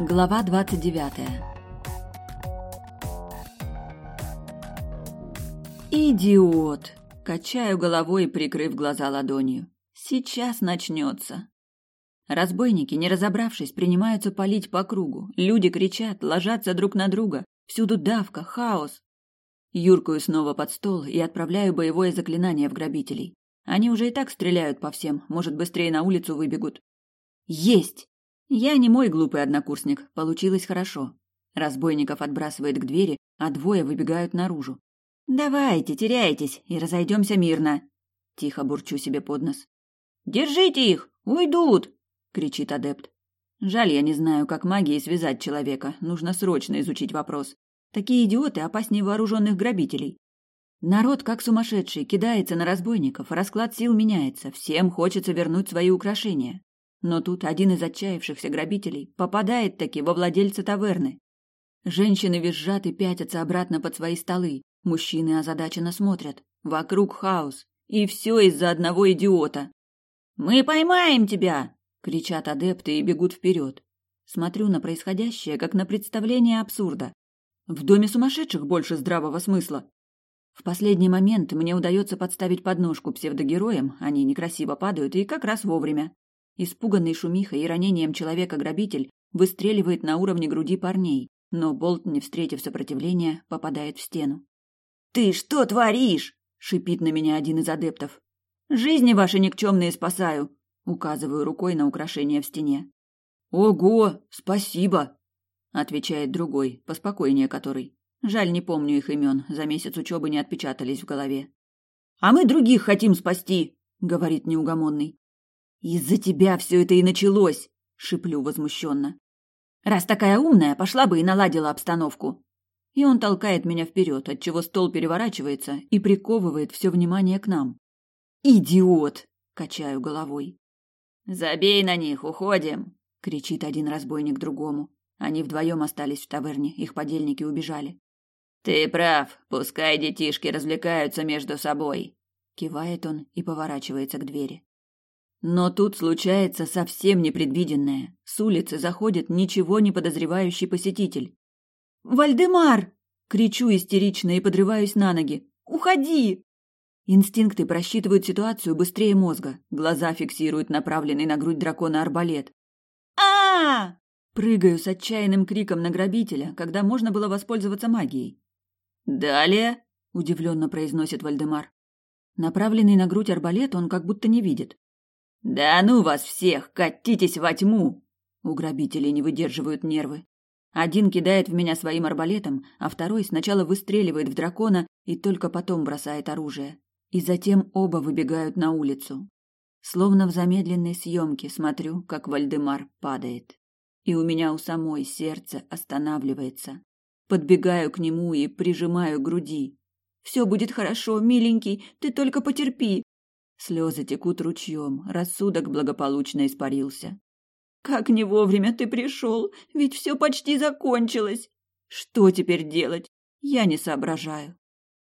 Глава 29 «Идиот!» – качаю головой, прикрыв глаза ладонью. «Сейчас начнется!» Разбойники, не разобравшись, принимаются палить по кругу. Люди кричат, ложатся друг на друга. Всюду давка, хаос. Юркую снова под стол и отправляю боевое заклинание в грабителей. Они уже и так стреляют по всем, может, быстрее на улицу выбегут. Есть! Я не мой глупый однокурсник, получилось хорошо. Разбойников отбрасывает к двери, а двое выбегают наружу. «Давайте, теряйтесь, и разойдемся мирно!» Тихо бурчу себе под нос. «Держите их! Уйдут!» — кричит адепт. Жаль, я не знаю, как магией связать человека. Нужно срочно изучить вопрос. Такие идиоты опаснее вооруженных грабителей. Народ, как сумасшедший, кидается на разбойников, расклад сил меняется, всем хочется вернуть свои украшения. Но тут один из отчаявшихся грабителей попадает таки во владельца таверны. Женщины визжат и пятятся обратно под свои столы, мужчины озадаченно смотрят. Вокруг хаос, и все из-за одного идиота. «Мы поймаем тебя!» — кричат адепты и бегут вперед. Смотрю на происходящее, как на представление абсурда. В доме сумасшедших больше здравого смысла. В последний момент мне удается подставить подножку псевдогероям, они некрасиво падают и как раз вовремя. Испуганный шумихой и ранением человека-грабитель выстреливает на уровне груди парней, но болт, не встретив сопротивления, попадает в стену. «Ты что творишь?» — шипит на меня один из адептов. «Жизни ваши никчемные спасаю!» — указываю рукой на украшение в стене. «Ого, спасибо!» — отвечает другой, поспокойнее который. Жаль, не помню их имен, за месяц учебы не отпечатались в голове. «А мы других хотим спасти!» — говорит неугомонный. «Из-за тебя все это и началось!» — шиплю возмущенно. «Раз такая умная, пошла бы и наладила обстановку!» И он толкает меня вперед, отчего стол переворачивается и приковывает все внимание к нам. «Идиот!» — качаю головой. «Забей на них, уходим!» — кричит один разбойник другому. Они вдвоем остались в таверне, их подельники убежали. «Ты прав, пускай детишки развлекаются между собой», — кивает он и поворачивается к двери. Но тут случается совсем непредвиденное. С улицы заходит ничего не подозревающий посетитель. «Вальдемар!» — кричу истерично и подрываюсь на ноги. «Уходи!» Инстинкты просчитывают ситуацию быстрее мозга. Глаза фиксируют направленный на грудь дракона арбалет. а Прыгаю с отчаянным криком на грабителя, когда можно было воспользоваться магией. «Далее», — удивленно произносит Вальдемар. Направленный на грудь арбалет он как будто не видит. «Да ну вас всех, катитесь во тьму!» У грабителей не выдерживают нервы. Один кидает в меня своим арбалетом, а второй сначала выстреливает в дракона и только потом бросает оружие. И затем оба выбегают на улицу. Словно в замедленной съемке смотрю, как Вальдемар падает. И у меня у самой сердце останавливается. Подбегаю к нему и прижимаю груди. «Все будет хорошо, миленький, ты только потерпи!» Слезы текут ручьем, рассудок благополучно испарился. «Как не вовремя ты пришел, ведь все почти закончилось! Что теперь делать? Я не соображаю.